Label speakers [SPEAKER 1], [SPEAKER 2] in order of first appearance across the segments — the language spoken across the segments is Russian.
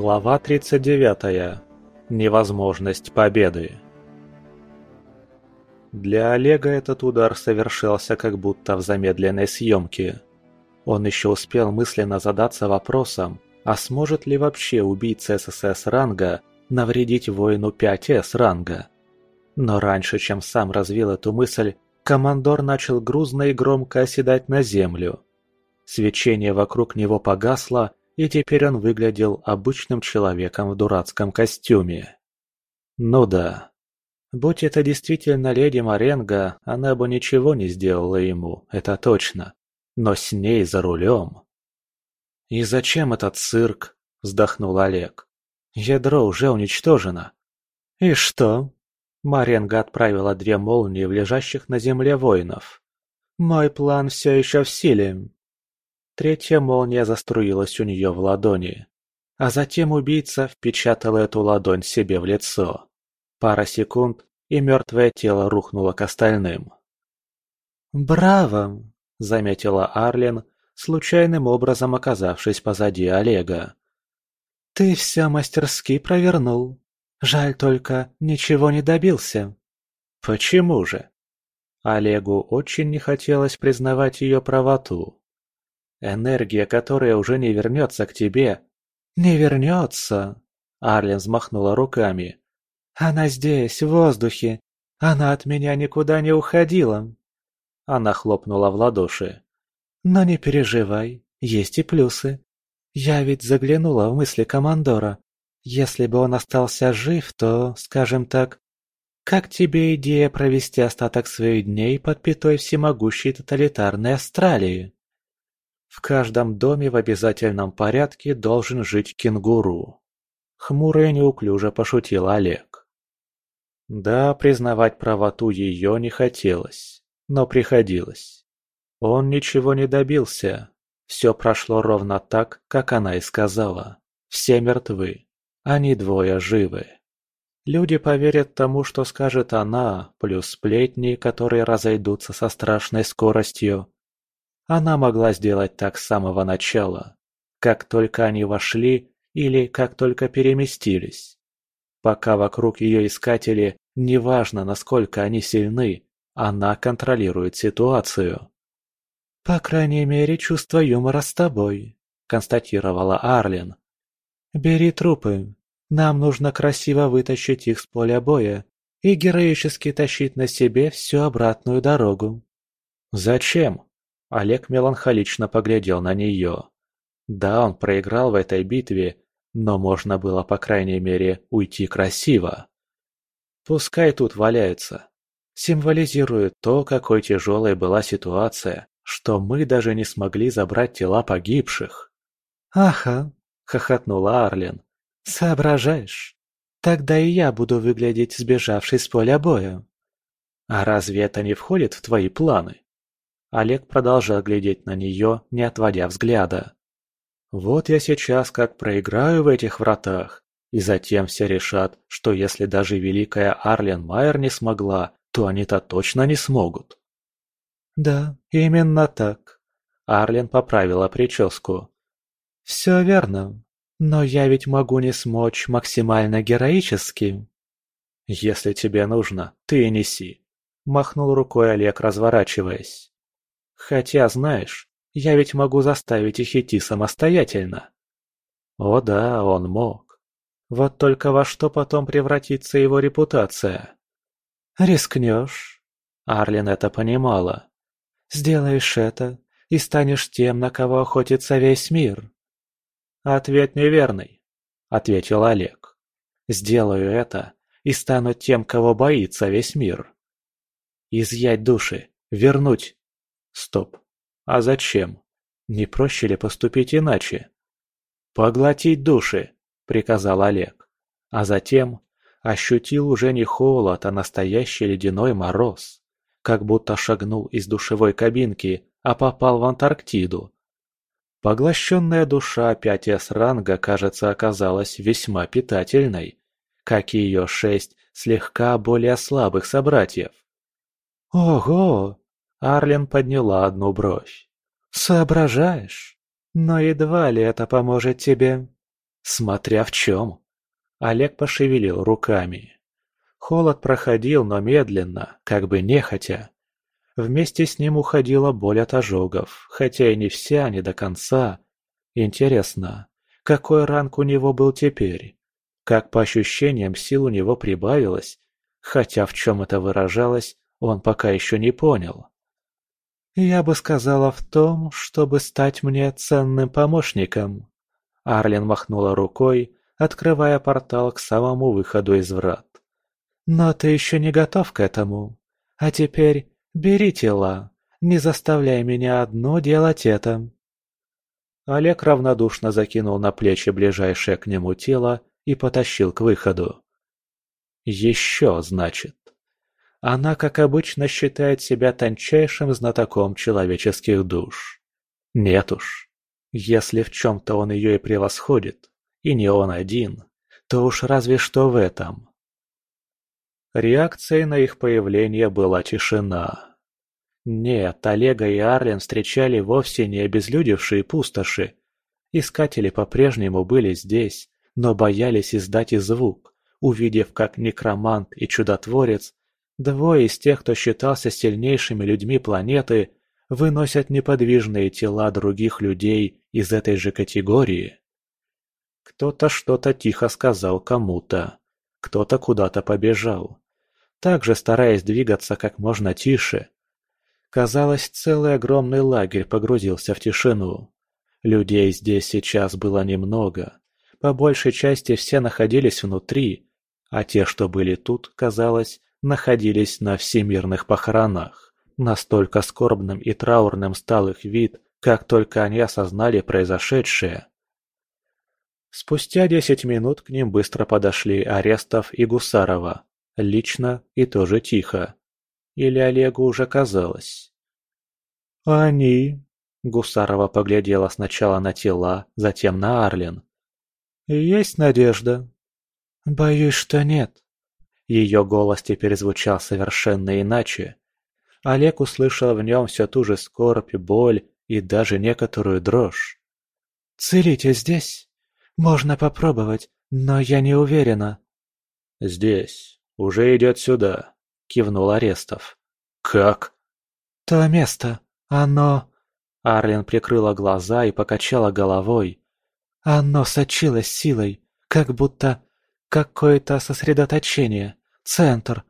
[SPEAKER 1] Глава 39. Невозможность победы. Для Олега этот удар совершился как будто в замедленной съемке. Он еще успел мысленно задаться вопросом, а сможет ли вообще убийца ССС ранга навредить воину 5С ранга. Но раньше, чем сам развил эту мысль, командор начал грузно и громко оседать на землю. Свечение вокруг него погасло, и теперь он выглядел обычным человеком в дурацком костюме. Ну да. Будь это действительно леди Маренго, она бы ничего не сделала ему, это точно. Но с ней за рулем... «И зачем этот цирк?» – вздохнул Олег. «Ядро уже уничтожено». «И что?» Маренго отправила две молнии в лежащих на земле воинов. «Мой план все еще в силе. Третья молния заструилась у нее в ладони. А затем убийца впечатал эту ладонь себе в лицо. Пара секунд, и мертвое тело рухнуло к остальным. «Браво!» – заметила Арлен, случайным образом оказавшись позади Олега. «Ты все мастерски провернул. Жаль только, ничего не добился». «Почему же?» Олегу очень не хотелось признавать ее правоту. Энергия, которая уже не вернется к тебе. Не вернется. Арлен взмахнула руками. Она здесь, в воздухе. Она от меня никуда не уходила. Она хлопнула в ладоши. Но не переживай, есть и плюсы. Я ведь заглянула в мысли командора. Если бы он остался жив, то, скажем так, как тебе идея провести остаток своих дней под пятой всемогущей тоталитарной Австралии? В каждом доме в обязательном порядке должен жить кенгуру. Хмуро и неуклюже пошутил Олег. Да, признавать правоту ее не хотелось, но приходилось. Он ничего не добился. Все прошло ровно так, как она и сказала. Все мертвы. Они двое живы. Люди поверят тому, что скажет она, плюс сплетни, которые разойдутся со страшной скоростью, она могла сделать так с самого начала, как только они вошли или как только переместились. Пока вокруг ее искатели, неважно насколько они сильны, она контролирует ситуацию. «По крайней мере, чувство юмора с тобой», — констатировала Арлен. «Бери трупы. Нам нужно красиво вытащить их с поля боя и героически тащить на себе всю обратную дорогу». «Зачем?» Олег меланхолично поглядел на нее. Да, он проиграл в этой битве, но можно было, по крайней мере, уйти красиво. Пускай тут валяется. Символизирует то, какой тяжелой была ситуация, что мы даже не смогли забрать тела погибших. «Ага», — хохотнула Арлен. «Соображаешь? Тогда и я буду выглядеть сбежавшей с поля боя». «А разве это не входит в твои планы?» Олег продолжал глядеть на нее, не отводя взгляда. «Вот я сейчас как проиграю в этих вратах, и затем все решат, что если даже великая Арлен Майер не смогла, то они-то точно не смогут». «Да, именно так», — Арлен поправила прическу. «Все верно, но я ведь могу не смочь максимально героически». «Если тебе нужно, ты и неси», — махнул рукой Олег, разворачиваясь. Хотя, знаешь, я ведь могу заставить их идти самостоятельно. О да, он мог. Вот только во что потом превратится его репутация? Рискнешь? Арлин это понимала. Сделаешь это и станешь тем, на кого охотится весь мир. Ответ неверный, ответил Олег. Сделаю это и стану тем, кого боится весь мир. Изъять души, вернуть Стоп. А зачем? Не проще ли поступить иначе? «Поглотить души», — приказал Олег. А затем ощутил уже не холод, а настоящий ледяной мороз. Как будто шагнул из душевой кабинки, а попал в Антарктиду. Поглощенная душа 5С ранга, кажется, оказалась весьма питательной, как и ее шесть слегка более слабых собратьев. «Ого!» Арлен подняла одну бровь. «Соображаешь? Но едва ли это поможет тебе». Смотря в чем. Олег пошевелил руками. Холод проходил, но медленно, как бы нехотя. Вместе с ним уходила боль от ожогов, хотя и не вся, не до конца. Интересно, какой ранг у него был теперь? Как по ощущениям сил у него прибавилось? Хотя в чем это выражалось, он пока еще не понял. «Я бы сказала в том, чтобы стать мне ценным помощником». Арлин махнула рукой, открывая портал к самому выходу из врат. «Но ты еще не готов к этому. А теперь бери тела, не заставляй меня одну делать это». Олег равнодушно закинул на плечи ближайшее к нему тело и потащил к выходу. «Еще, значит». Она, как обычно, считает себя тончайшим знатоком человеческих душ. Нет уж. Если в чем-то он ее и превосходит, и не он один, то уж разве что в этом. Реакцией на их появление была тишина. Нет, Олега и Арлен встречали вовсе не обезлюдевшие пустоши. Искатели по-прежнему были здесь, но боялись издать и звук, увидев, как некромант и чудотворец Двое из тех, кто считался сильнейшими людьми планеты, выносят неподвижные тела других людей из этой же категории. Кто-то что-то тихо сказал кому-то, кто-то куда-то побежал, также стараясь двигаться как можно тише. Казалось, целый огромный лагерь погрузился в тишину. Людей здесь сейчас было немного. По большей части все находились внутри, а те, что были тут, казалось, находились на всемирных похоронах. Настолько скорбным и траурным стал их вид, как только они осознали произошедшее. Спустя десять минут к ним быстро подошли Арестов и Гусарова, лично и тоже тихо. Или Олегу уже казалось. «Они...» — Гусарова поглядела сначала на тела, затем на Арлен. «Есть надежда?» «Боюсь, что нет», ее голос теперь звучал совершенно иначе. Олег услышал в нем все ту же скорбь, боль и даже некоторую дрожь. «Целитель здесь? Можно попробовать, но я не уверена».
[SPEAKER 2] «Здесь. Уже идет сюда», — кивнул Арестов. «Как?»
[SPEAKER 1] «То место. Оно...» Арлин прикрыла глаза и покачала головой. «Оно сочилось силой, как будто какое-то сосредоточение. Центр.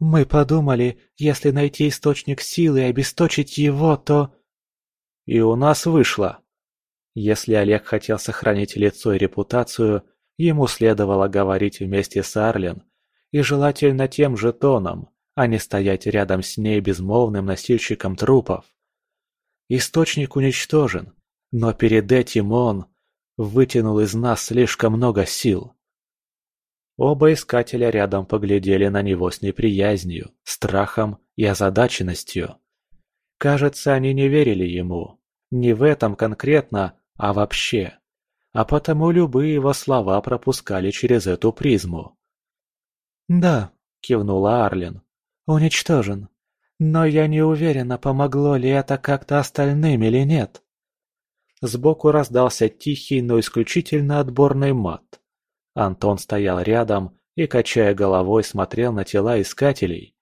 [SPEAKER 1] Мы подумали, если найти источник силы и обесточить его, то...
[SPEAKER 2] И у нас вышло. Если Олег хотел сохранить лицо и репутацию, ему следовало говорить вместе с Арлен, и желательно тем же тоном, а не стоять рядом с ней безмолвным носильщиком трупов. Источник уничтожен, но перед этим он вытянул из нас слишком много сил. Оба искателя рядом поглядели на него с неприязнью, страхом и озадаченностью. Кажется, они не верили ему. Не в этом конкретно, а вообще. А потому любые его слова пропускали через эту призму.
[SPEAKER 1] «Да», — кивнула Арлин, — «уничтожен. Но я не уверена, помогло ли это как-то остальным или нет».
[SPEAKER 2] Сбоку раздался тихий, но исключительно отборный мат. Антон стоял рядом и, качая головой, смотрел на тела искателей.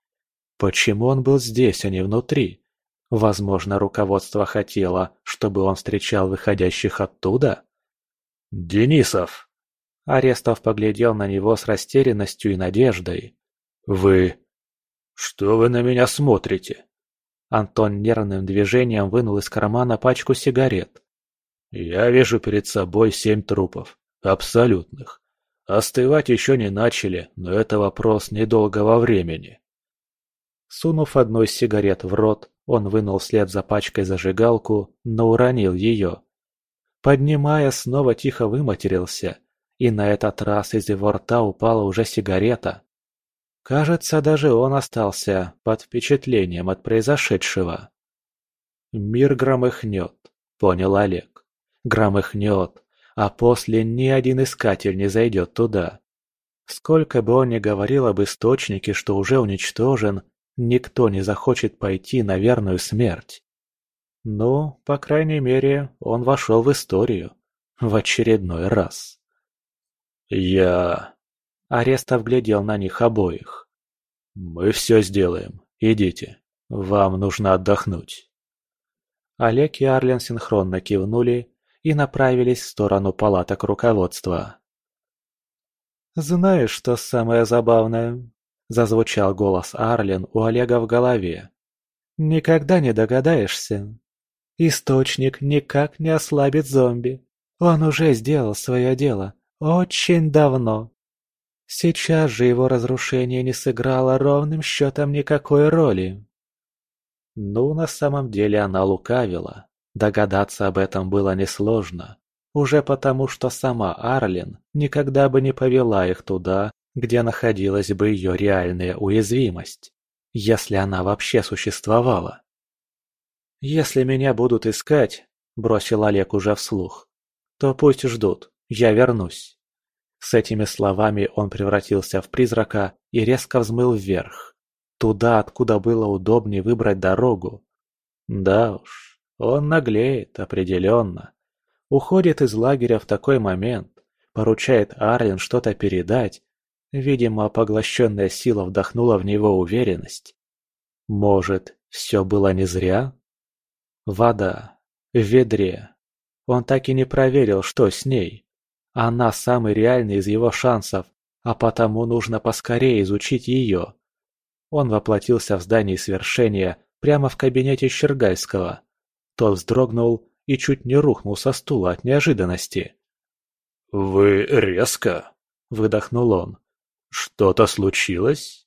[SPEAKER 2] Почему он был здесь, а не внутри? Возможно, руководство хотело, чтобы он встречал выходящих оттуда?
[SPEAKER 3] «Денисов!»
[SPEAKER 2] Арестов поглядел на него с растерянностью и надеждой.
[SPEAKER 3] «Вы... что вы на меня смотрите?»
[SPEAKER 2] Антон нервным движением вынул из кармана пачку сигарет.
[SPEAKER 3] «Я вижу перед собой семь трупов. Абсолютных. Остывать еще не начали, но это вопрос недолгого времени.
[SPEAKER 2] Сунув одну из сигарет в рот, он вынул вслед за пачкой зажигалку, но уронил ее. Поднимая, снова тихо выматерился, и на этот раз из его рта упала уже сигарета. Кажется, даже он остался под впечатлением от произошедшего. «Мир громыхнет», — понял Олег. «Громыхнет, а после ни один искатель не зайдет туда. Сколько бы он ни говорил об источнике, что уже уничтожен, никто не захочет пойти на верную смерть. Ну, по крайней мере, он вошел в историю. В очередной раз.
[SPEAKER 3] «Я...»
[SPEAKER 2] Арестов глядел на них обоих.
[SPEAKER 3] «Мы все сделаем. Идите. Вам нужно отдохнуть».
[SPEAKER 2] Олег и Арлен синхронно кивнули и направились в сторону палаток руководства. «Знаешь, что самое забавное?» – зазвучал голос Арлен у Олега в голове. «Никогда не догадаешься. Источник никак не ослабит зомби. Он уже сделал свое дело. Очень давно. Сейчас же его разрушение не сыграло ровным счетом никакой роли». Ну, на самом деле она лукавила. Догадаться об этом было несложно. Уже потому, что сама Арлин никогда бы не повела их туда, где находилась бы ее реальная уязвимость, если она вообще существовала. «Если меня будут искать», – бросил Олег уже вслух, – «то пусть ждут, я вернусь». С этими словами он превратился в призрака и резко взмыл вверх, туда, откуда было удобнее выбрать дорогу. Да уж, он наглеет, определенно. Уходит из лагеря в такой момент, поручает Арлен что-то передать. Видимо, поглощенная сила вдохнула в него уверенность. Может, все было не зря? Вода. В ведре. Он так и не проверил, что с ней. Она самый реальный из его шансов, а потому нужно поскорее изучить ее. Он воплотился в здании свершения прямо в кабинете Щергальского. Тот вздрогнул и чуть не рухнул со стула от неожиданности.
[SPEAKER 3] «Вы резко?» – выдохнул он. «Что-то случилось?»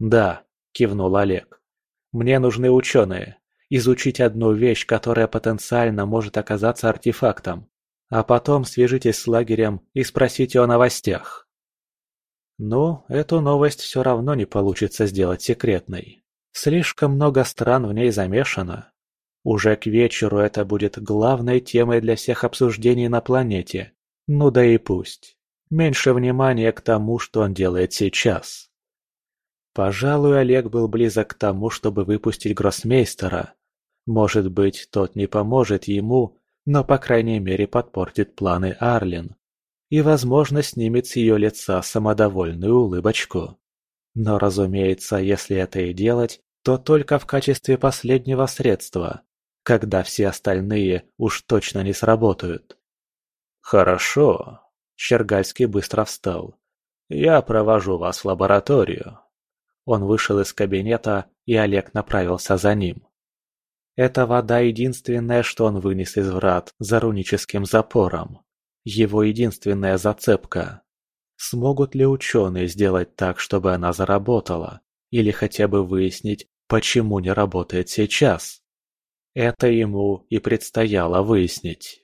[SPEAKER 2] «Да», – кивнул Олег. «Мне нужны ученые. Изучить одну вещь, которая потенциально может оказаться артефактом. А потом свяжитесь с лагерем и спросите о новостях». Но эту новость все равно не получится сделать секретной. Слишком много стран в ней замешано. Уже к вечеру это будет главной темой для всех обсуждений на планете. Ну да и пусть. Меньше внимания к тому, что он делает сейчас. Пожалуй, Олег был близок к тому, чтобы выпустить гроссмейстера. Может быть, тот не поможет ему, но по крайней мере подпортит планы Арлен и, возможно, снимет с ее лица самодовольную улыбочку. Но, разумеется, если это и делать, то только в качестве последнего средства, когда все остальные уж точно не сработают.
[SPEAKER 3] «Хорошо», — Щергальский быстро встал. «Я провожу вас в лабораторию».
[SPEAKER 2] Он вышел из кабинета, и Олег направился за ним. Эта вода единственное, что он вынес из врат за руническим запором. Его единственная зацепка. Смогут ли ученые сделать так, чтобы она заработала? Или хотя бы выяснить, почему не работает сейчас? Это ему и предстояло выяснить.